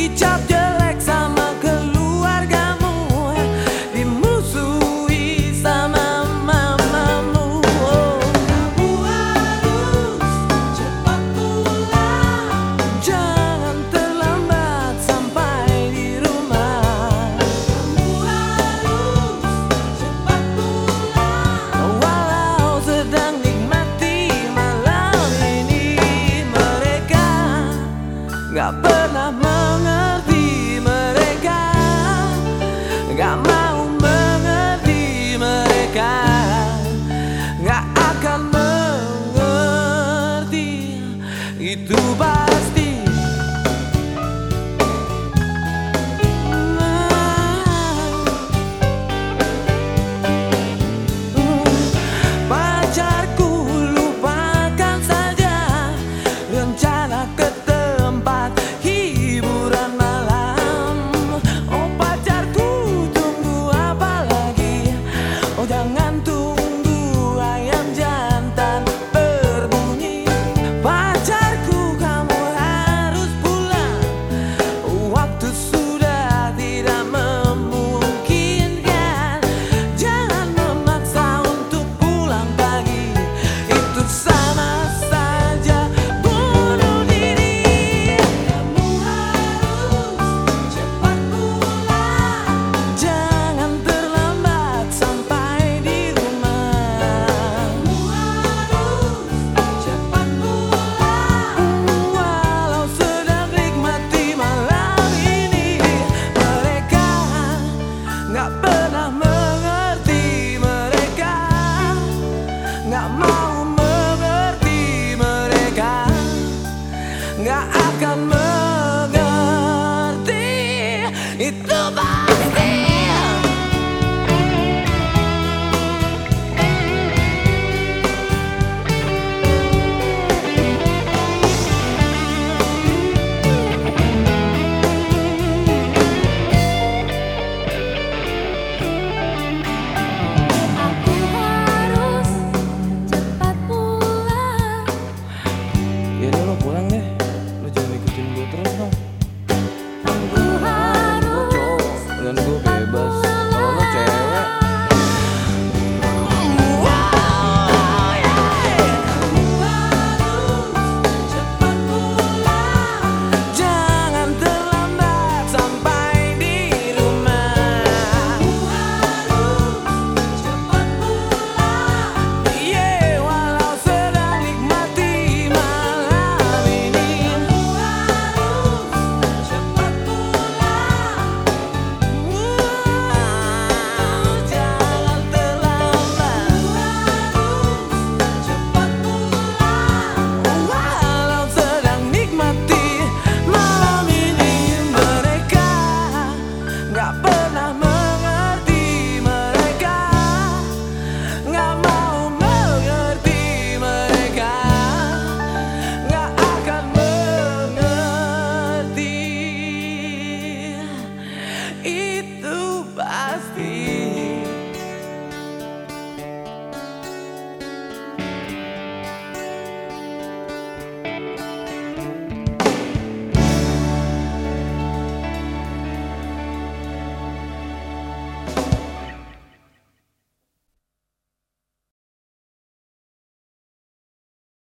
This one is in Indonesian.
一家 Gak pernah mengerti mereka. Gak mau mengerti mereka. Gak akan mengerti. Itu pasti. Pacarku lupakan saja rencana jangan not mine. Don't go back.